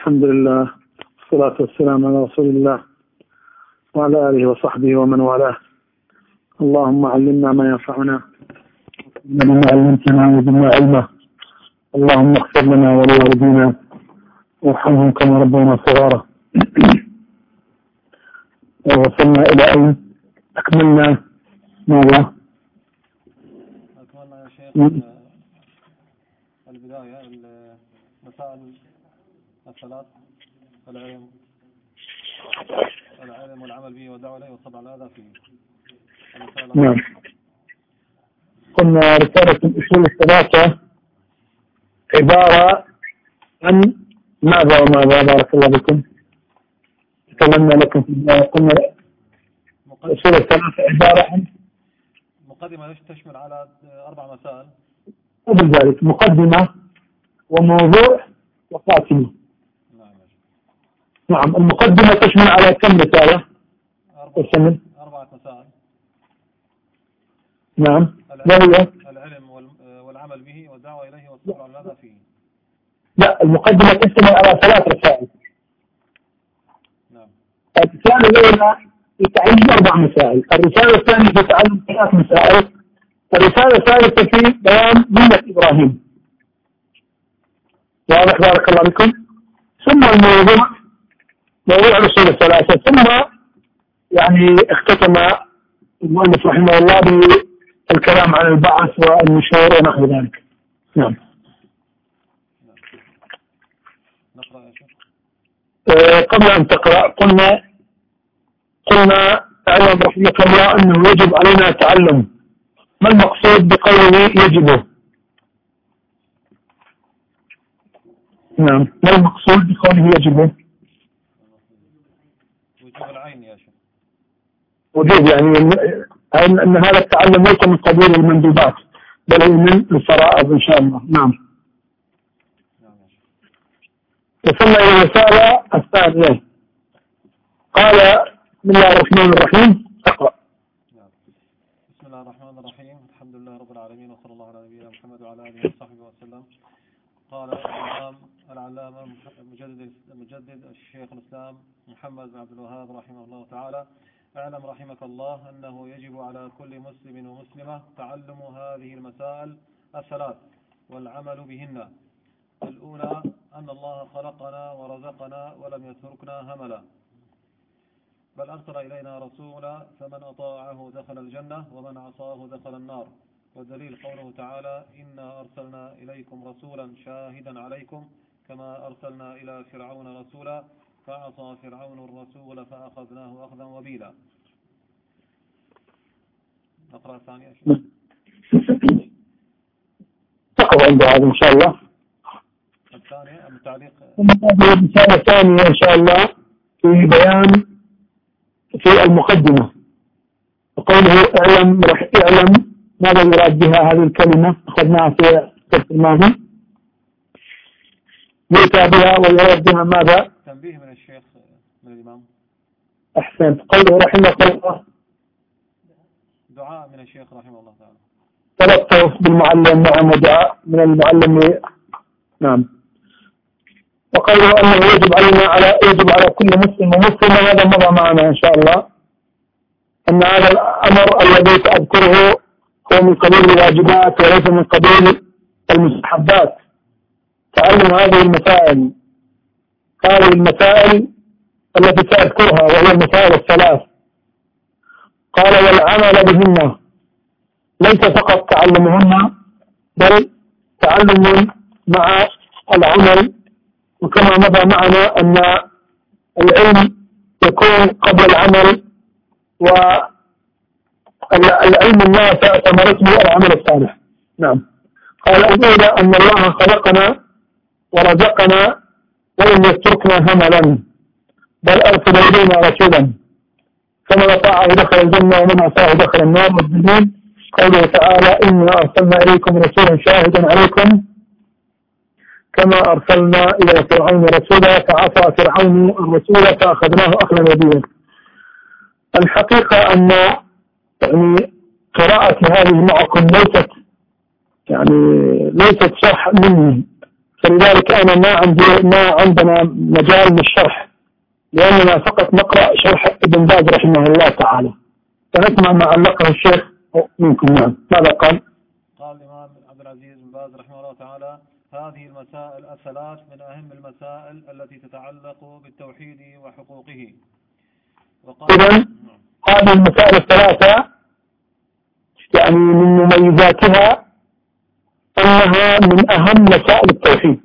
الحمد لله والصلاة والسلام على رسول الله وعلى آله وصحبه ومن والاه. اللهم علمنا ما ينفعنا ما علمتنا وزدنا علما. اللهم اغفر لنا ولوالدينا. وارحمهم كما ربونا صغارا. وصلنا إلى أين أكملنا ماذا؟ أكملنا يا شيخ البداية المسائل الثلاث العلم. العلم والعمل به والدعوة إليه والصبر على الأذى فيه. نعم. قلنا رسالة الأصول الثلاثة عبارة عن ماذا وماذا؟ بارك الله بكم تكلمنا لكم في قلنا الأصول الثلاثة عبارة عن مقدمة تشمل على أربع مسائل؟ قبل ذلك مقدمة وموضوع وخاتمة نعم المقدمة تشمل على كم رسالة؟ أربعة, أربعة مسائل نعم. ما هي؟ العلم والعمل به والدعوة إليه والصبر على ماذا فيه. لا المقدمة تشتمل على ثلاث رسائل. نعم. الرسالة الأولى يتعلم أربع مسائل. الرسالة الثانية تتعلم ثلاث مسائل. الرسالة الثالثة في بيان ملة إبراهيم. واضح بارك الله بكم ثم الموضوع موضوع الرسول الثلاثة. ثم يعني اختتم المؤلف رحمه الله بالكلام عن البعث والنشور ونحو ذلك. نعم. آه، قبل أن تقرأ قلنا قلنا اعلم رحمك الله أنه يجب علينا التعلم ما المقصود بقوله يجب؟ نعم. ما المقصود بقوله يجب وجوب العين يا شيخ وجوب يعني أن هذا التعلم ليس من قبيل المندوبات بل هو من الفرائض إن شاء الله. نعم. وصلنا إلى الرسالة الثانية. قال بسم الله الرحمن الرحيم. نعم. بسم الله الرحمن الرحيم. الحمد لله رب العالمين وصلى الله على نبينا محمد وعلى آله وصحبه وسلم. قال الإمام العلامة مجدد مجدد الشيخ الإسلام محمد بن عبد الوهاب رحمه الله تعالى. اعلم رحمك الله أنه يجب على كل مسلم ومسلمة تعلم هذه المسائل الثلاث والعمل بهن. الأولى أن الله خلقنا ورزقنا ولم يتركنا هملا. بل أرسل إلينا رسولا فمن أطاعه دخل الجنة ومن عصاه دخل النار. والدليل قوله تعالى إنا أرسلنا إليكم رسولا شاهدا عليكم كما أرسلنا إلى فرعون رسولا فعصى فرعون الرسول فأخذناه أخذا وبيلا. نقرأ ثانية تقرأ عند هذا إن شاء الله. الثانية التعليق الرسالة الثانية إن شاء الله في بيان في المقدمة. وقوله اعلم رح اعلم ماذا يراد بها هذه الكلمة؟ أخذناها في الدرس الماضي. يؤتى بها ويراد بها ماذا؟ تنبيه من الشيخ من الإمام؟ أحسنت. قوله رحمه الله. دعاء من الشيخ رحمه الله تعالى. تلطف بالمعلم نعم ودعاء من المعلم. نعم. وقوله أنه يجب علينا على يجب على كل مسلم ومسلم هذا مضى معنا إن شاء الله. أن هذا الأمر الذي سأذكره هو من قبيل الواجبات وليس من قبيل المستحبات. تعلم هذه المسائل. هذه المسائل التي سأذكرها وهي المسائل الثلاث. قال والعمل بهن. ليس فقط تعلمهن بل تعلم مع العمل. وكما مضى معنا أن العلم يكون قبل العمل والعلم النافع ثمرته العمل الصالح. نعم. قال الأولى أن الله خلقنا ورزقنا ولم يتركنا هملا بل أرسل إلينا رسولا. فمن أطاعه دخل الجنة ومن عصاه دخل النار والدليل قوله تعالى إنا أرسلنا إليكم رسولا شاهدا عليكم. كما أرسلنا إلى فرعون رسولا فعصى فرعون الرسول فأخذناه أخذا وبيا الحقيقة أن يعني قراءة هذه معكم ليست يعني ليست صح مني. فلذلك أنا ما عندي ما عندنا مجال للشرح لأننا فقط نقرأ شرح ابن باز رحمه الله تعالى. فنسمع ما علقه الشيخ. منكم نعم. ماذا قال؟ قال الإمام عبد العزيز بن باز رحمه الله تعالى هذه المسائل الثلاث من أهم المسائل التي تتعلق بالتوحيد وحقوقه. إذا هذه المسائل الثلاثة يعني من مميزاتها أنها من أهم مسائل التوحيد.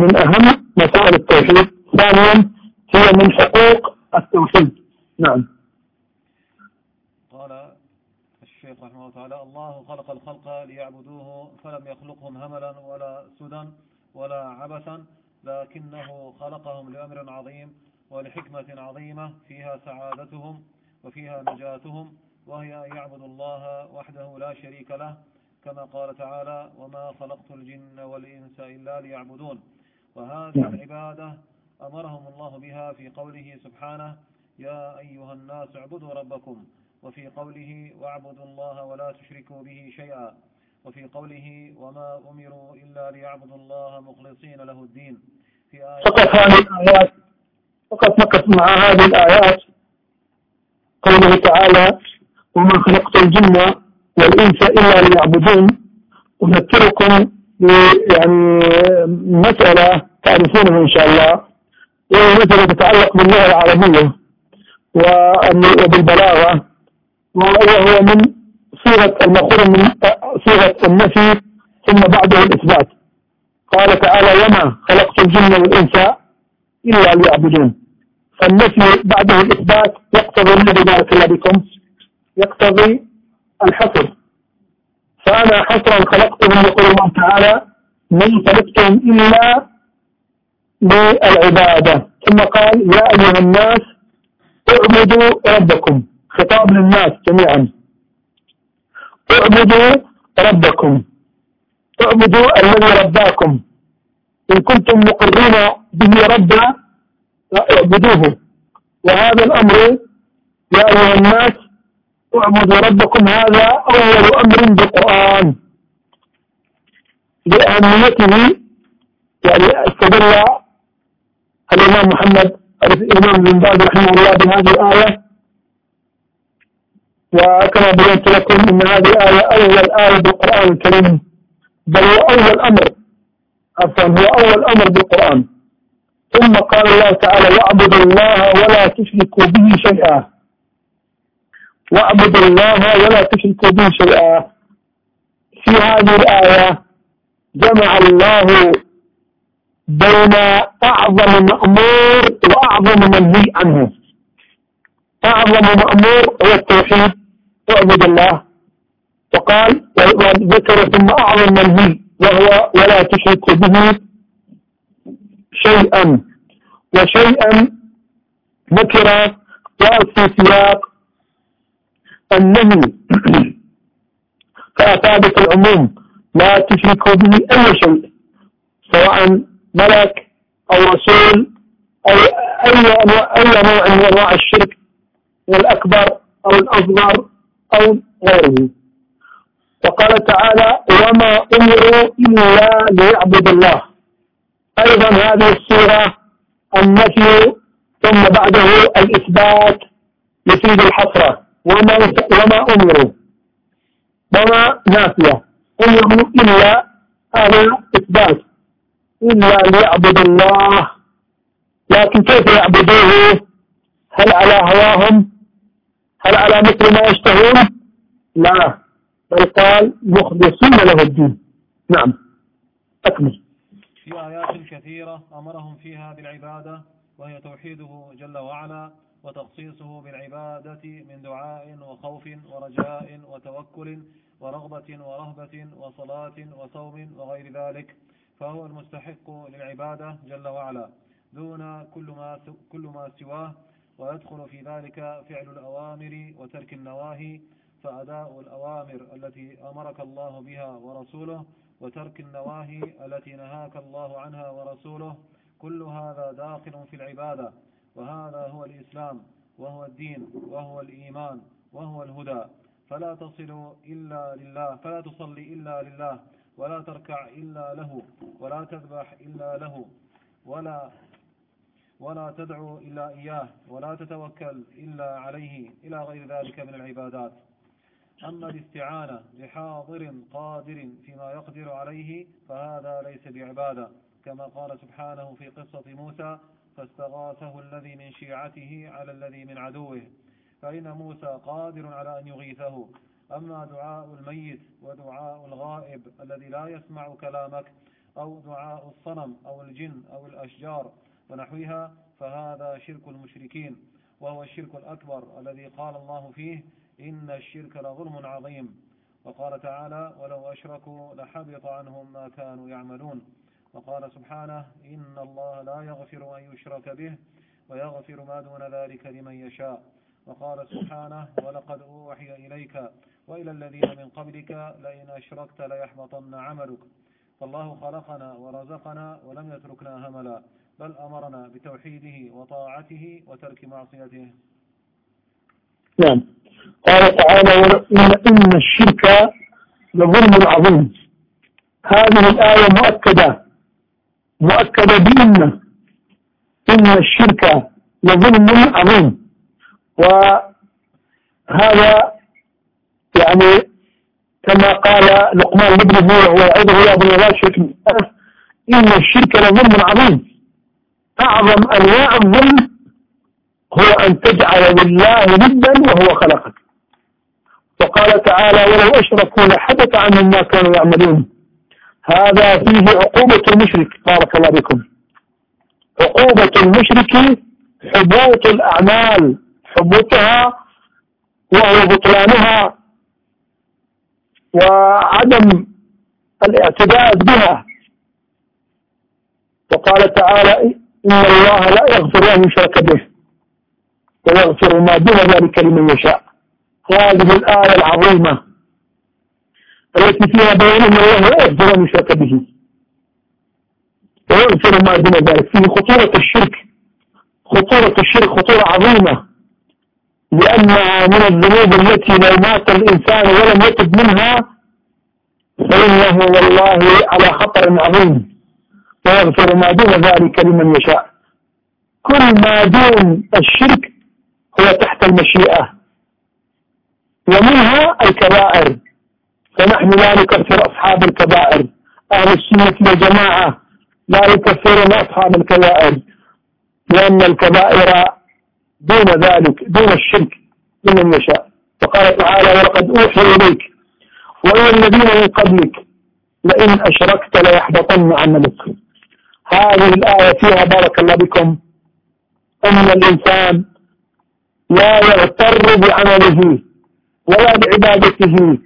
من أهم مسائل التوحيد. ثانيا هي من حقوق التوحيد. نعم. قال الشيخ رحمه الله تعالى الله خلق الخلق ليعبدوه فلم يخلقهم هملا ولا سدى ولا عبثا لكنه خلقهم لأمر عظيم ولحكمة عظيمة فيها سعادتهم وفيها نجاتهم وهي أن يعبدوا الله وحده لا شريك له كما قال تعالى وما خلقت الجن والإنس إلا ليعبدون وهذه نعم. العبادة أمرهم الله بها في قوله سبحانه يا أيها الناس اعبدوا ربكم وفي قوله واعبدوا الله ولا تشركوا به شيئا وفي قوله وما أمروا إلا ليعبدوا الله مخلصين له الدين في آية فقط هذه الآيات فقط نقف مع هذه الآيات قوله تعالى وما خلقت الجن والإنس إلا ليعبدون. أذكركم يعني مسألة تعرفونها إن شاء الله. وهي مسألة تتعلق باللغة العربية وبالبلاغة. وهو من صيغة المأخوذ من صيغة النفي ثم بعده الإثبات. قال تعالى وما خلقت الجن والإنس إلا ليعبدون. فالنفي بعده الإثبات يقتضي الذي بارك الله بكم يقتضي الحصر. فأنا حصرا خلقتهم يقول الله تعالى من خلقتهم إلا للعبادة. ثم قال يا أيها الناس اعبدوا ربكم. خطاب للناس جميعا. اعبدوا ربكم. اعبدوا الذي رباكم. إن كنتم مقرين به ربا اعبدوه وهذا الأمر يا أيها الناس اعبدوا ربكم هذا أول أمر بالقرآن. لأهميته يعني استدل الإمام محمد الإمام بن باز رحمه الله بهذه الآية. وكما بينت لكم أن هذه الآية أول آية بالقرآن الكريم. بل هو أول أمر عفوا هو أول أمر بالقرآن. ثم قال الله تعالى واعبدوا الله ولا تشركوا به شيئا. واعبدوا الله ولا تشركوا به شيئا. في هذه الآية جمع الله بين أعظم مأمور وأعظم منهي عنه. أعظم مأمور هو التوحيد اعبد الله. وقال وذكر ثم أعظم منهي وهو ولا تشرك به شيئا. وشيئا نكر وفي سياق النهي فأفادت العموم لا تشركوا به أي شيء سواء ملك أو رسول أو أي أي نوع من أنواع الشرك الأكبر أو الأصغر أو غيره. وقال تعالى وما أمروا إلا ليعبد الله. أيضا هذه السورة النفي ثم بعده الإثبات يفيد الحصرة وما وما أمروا وما نافية. أمروا إلا هذا إثبات. إلا ليعبد الله. لكن كيف يعبدوه؟ هل على هواهم؟ هل على مثل ما يشتهون؟ لا. بل قال مخلصين له الدين. نعم. أكمل. في آيات كثيرة أمرهم فيها بالعبادة وهي توحيده جل وعلا. وتخصيصه بالعبادة من دعاء وخوف ورجاء وتوكل ورغبة ورهبة وصلاة وصوم وغير ذلك. فهو المستحق للعبادة جل وعلا دون كل ما كل ما سواه ويدخل في ذلك فعل الأوامر وترك النواهي فأداء الأوامر التي أمرك الله بها ورسوله وترك النواهي التي نهاك الله عنها ورسوله. كل هذا داخل في العبادة. وهذا هو الإسلام وهو الدين وهو الإيمان وهو الهدى. فلا تصل إلا لله فلا تصلي إلا لله ولا تركع إلا له ولا تذبح إلا له ولا ولا تدعو إلا إياه ولا تتوكل إلا عليه إلى غير ذلك من العبادات. أما الاستعانة بحاضر قادر فيما يقدر عليه فهذا ليس بعبادة كما قال سبحانه في قصة موسى فاستغاثه الذي من شيعته على الذي من عدوه فإن موسى قادر على أن يغيثه. أما دعاء الميت ودعاء الغائب الذي لا يسمع كلامك أو دعاء الصنم أو الجن أو الأشجار ونحوها فهذا شرك المشركين وهو الشرك الأكبر الذي قال الله فيه إن الشرك لظلم عظيم. وقال تعالى ولو أشركوا لحبط عنهم ما كانوا يعملون وقال سبحانه إن الله لا يغفر أن يشرك به ويغفر ما دون ذلك لمن يشاء. وقال سبحانه ولقد أوحي إليك وإلى الذين من قبلك لئن أشركت ليحبطن عملك. فالله خلقنا ورزقنا ولم يتركنا هملا بل أمرنا بتوحيده وطاعته وترك معصيته. نعم. قال تعالى إن الشرك لظلم عظيم. هذه الآية مؤكدة. مؤكدة بإن إن الشرك لظلم عظيم. وهذا يعني كما قال لقمان لابنه ويعظه يا ابن لا شرك إن الشرك لظلم عظيم. أعظم أنواع الظلم هو أن تجعل لله ندا وهو خلقك. وقال تعالى ولو أشركوا لحدث عنهم ما كانوا يعملون. هذا فيه عقوبة المشرك. بارك الله بكم عقوبة المشرك حبوط الأعمال. حبوطها وهو بطلانها وعدم الاعتداء بها. وقال تعالى إن الله لا يغفر أن يشرك به ويغفر ما دون ذلك لمن يشاء. هذه الآية العظيمة. التي فيها بيان أن الله يغفر أن يشرك به ويغفر ما دون ذلك فيه خطورة الشرك خطورة الشرك خطورة عظيمة لأنها من الذنوب التي لو مات الإنسان ولم يتب منها فإنه والله على خطر عظيم ويغفر ما دون ذلك لمن يشاء كل ما دون الشرك هو تحت المشيئة ومنها الكبائر فنحن لا نكفر أصحاب الكبائر. أهل السنة والجماعة لا يكفرون أصحاب الكبائر لأن الكبائر دون ذلك دون الشرك لمن يشاء. وقال تعالى ولقد أوحي إليك وإلى الذين من قبلك لئن أشركت ليحبطن عملك. هذه الآية فيها بارك الله بكم أن الإنسان لا يغتر بعمله ولا بعبادته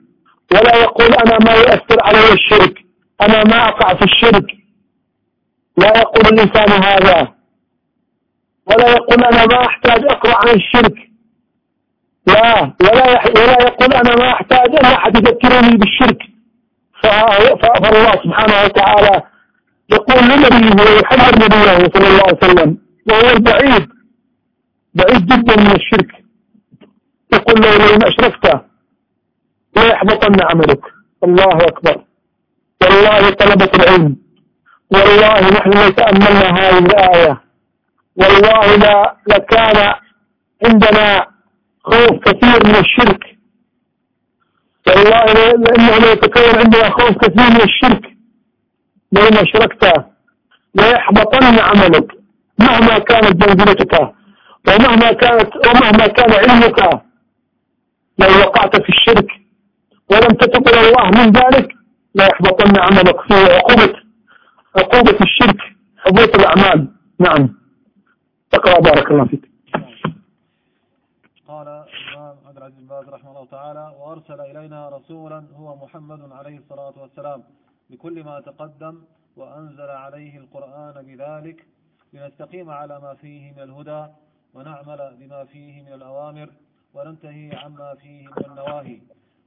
ولا يقول أنا ما يؤثر علي الشرك. أنا ما أقع في الشرك. لا يقول الإنسان هذا. ولا يقول أنا ما أحتاج أقرأ عن الشرك. لا. ولا ولا يقول أنا ما أحتاج أن أحد يذكرني بالشرك. فالله سبحانه وتعالى يقول لنبيه ويحذر نبيه صلى الله عليه وسلم. وهو البعيد بعيد جدا من الشرك. يقول له لئن أشركت لا يحبطن عملك. الله أكبر. والله طلبة العلم. والله نحن لو تأملنا هذه الآية. والله لا لكان عندنا خوف كثير من الشرك. والله لأنه لو يتكون عندنا خوف كثير من الشرك. لئن أشركت ليحبطن عملك. مهما كانت منزلتك. ومهما كانت ومهما كان علمك. لو وقعت في الشرك. ولم إلى الله من ذلك لا يحبطن عملك في عقوبة عقوبة الشرك حبوط الأعمال. نعم. اقرأ بارك الله فيك. قال الإمام عبد العزيز بن باز رحمه الله تعالى وأرسل إلينا رسولا هو محمد عليه الصلاة والسلام بكل ما تقدم وأنزل عليه القرآن بذلك لنستقيم على ما فيه من الهدى ونعمل بما فيه من الأوامر وننتهي عما فيه من النواهي.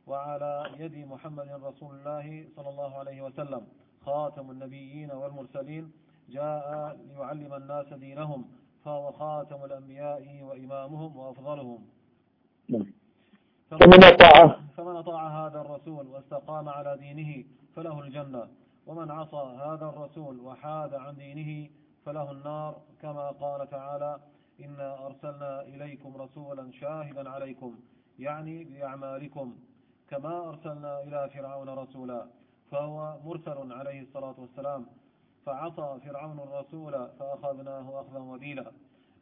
وعلى يد محمد رسول الله صلى الله عليه وسلم. خاتم النبيين والمرسلين. جاء ليعلم الناس دينهم فهو خاتم الأنبياء وإمامهم وأفضلهم. نعم. فمن أطاعه فمن أطاع هذا الرسول واستقام على دينه فله الجنة ومن عصى هذا الرسول وحاد عن دينه فله النار. كما قال تعالى إنا أرسلنا إليكم رسولا شاهدا عليكم يعني بأعمالكم. كما أرسلنا إلى فرعون رسولا فهو مرسل عليه الصلاة والسلام فعصى فرعون الرسول فأخذناه أخذا وبيلا.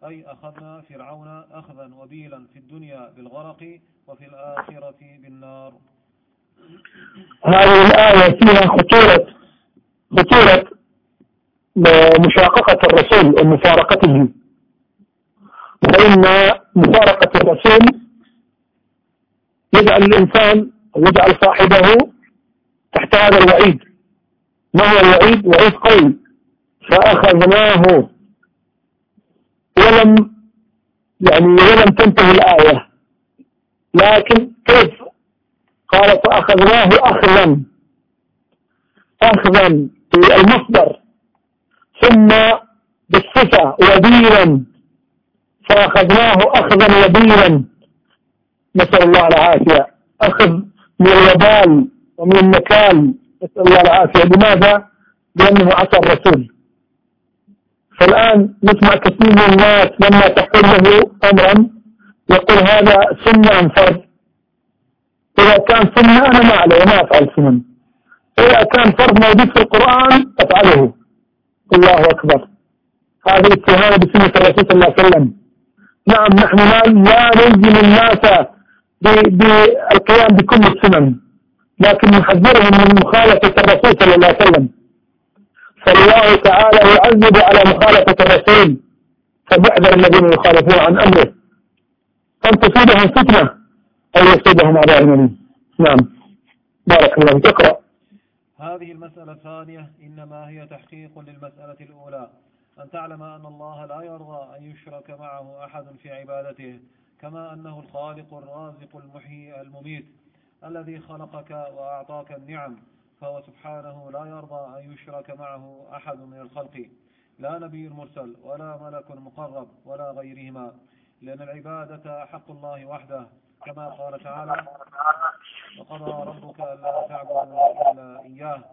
أي أخذنا فرعون أخذا وبيلا في الدنيا بالغرق وفي الآخرة بالنار. هذه الآية فيها خطورة خطورة مشاققة الرسول ومفارقته. فإن مفارقة الرسول يجعل الإنسان ويجعل صاحبه تحت هذا الوعيد. ما هو الوعيد؟ وعيد قوي. فأخذناه ولم يعني ولم تنتهي الآية. لكن كيف؟ قال فأخذناه أخذا. أخذا في المصدر ثم بالصفة وبيلا. فأخذناه أخذا وبيلا. نسأل الله العافية. أخذ من الوبال ومن النكال نسأل الله العافية. لماذا؟ لأنه عصى الرسول. فالآن نسمع كثير من الناس لما تقول له أمرا يقول هذا سنة أم فرض؟ إذا كان سنة أنا ما عليه ما أفعل سنن إذا كان فرض موجود في القرآن أفعله. الله أكبر. هذه اتهام بسنة الرسول صلى الله عليه وسلم. نعم نحن لا نلزم الناس بالقيام بكل السنن لكن نحذرهم من مخالفة الرسول صلى الله عليه وسلم. فالله تعالى يعذب على مخالفة الرسول فليحذر الذين يخالفون عن أمره. أن تصيبهم فتنة أو يصيبهم عذاب أليم. نعم. بارك الله فيك. اقرأ. هذه المسألة الثانية إنما هي تحقيق للمسألة الأولى. أن تعلم أن الله لا يرضى أن يشرك معه أحد في عبادته. كما أنه الخالق الرازق المحيي المميت الذي خلقك وأعطاك النعم فهو سبحانه لا يرضى أن يشرك معه أحد من الخلق. لا نبي مرسل ولا ملك مقرب ولا غيرهما. لأن العبادة حق الله وحده كما قال تعالى وقضى ربك ألا تعبدوا إلا إياه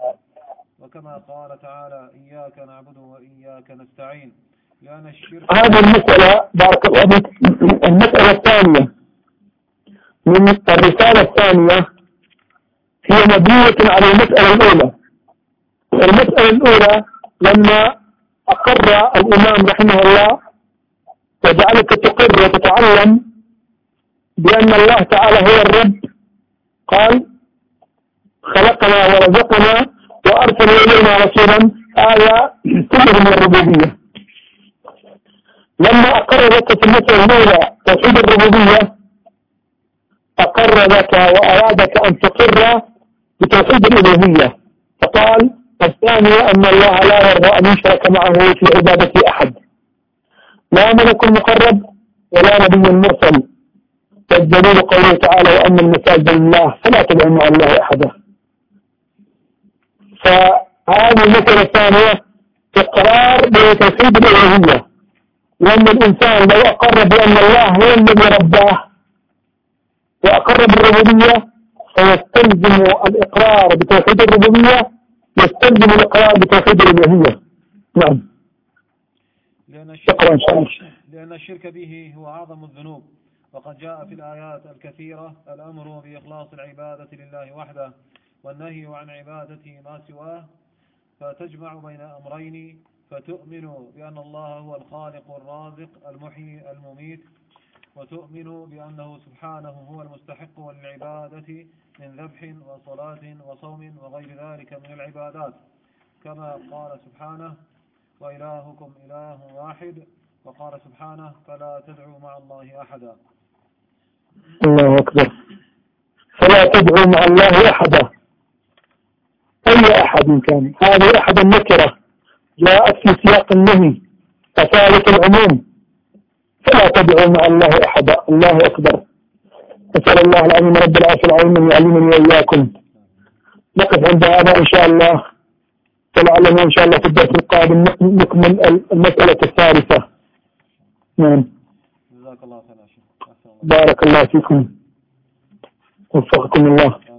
وكما قال تعالى إياك نعبد وإياك نستعين هذه المسألة بارك الله فيك المسألة الثانية من الرسالة الثانية هي مبنية على المسألة الأولى. المسألة الأولى لما أقر الإمام رحمه الله وجعلك تقر وتتعلم بأن الله تعالى هو الرب قال خلقنا ورزقنا وأرسل إلينا رسولا. هذا كله من الربوبية. لما أقر لك المسألة الأولى توحيد الربوبية أقر لك وأرادك أن تقر بتوحيد الألوهية فقال الثانية أن الله لا يرضى أن يشرك معه في عبادة أحد. لا ملك مقرب ولا نبي مرسل. والدليل قوله تعالى وأن المساجد لله فلا تدعوا مع الله أحدا. فهذه المسألة الثانية إقرار بتوحيد الألوهية وأن الإنسان لو أقر بأن الله هو الذي رباه وأقر بالربوبية فيستلزم الإقرار بتوحيد الربوبية يستلزم الإقرار بتوحيد الألوهية. نعم. لأن الله لأن الشرك به هو أعظم الذنوب. وقد جاء في الآيات الكثيرة الأمر بإخلاص العبادة لله وحده والنهي عن عبادة ما سواه فتجمع بين أمرين فتؤمن بأن الله هو الخالق الرازق المحيي المميت وتؤمن بأنه سبحانه هو المستحق للعبادة من ذبح وصلاة وصوم وغير ذلك من العبادات. كما قال سبحانه وإلهكم إله واحد. وقال سبحانه فلا تدعوا مع الله أحدا. الله أكبر. فلا تدعوا مع الله أحدا. أي أحد كان؟ هذه أحد النكرة. جاءت في سياق النهي فثالث العموم. فلا تدعوا مع الله أحدا. الله أكبر. أسأل الله العظيم رب العرش العظيم أن يعلمني وإياكم. نقف عند هذا إن شاء الله. ولعلنا إن شاء الله في الدرس القادم نكمل المسألة الثالثة. نعم. جزاك الله خير. بارك الله فيكم. وفقكم الله.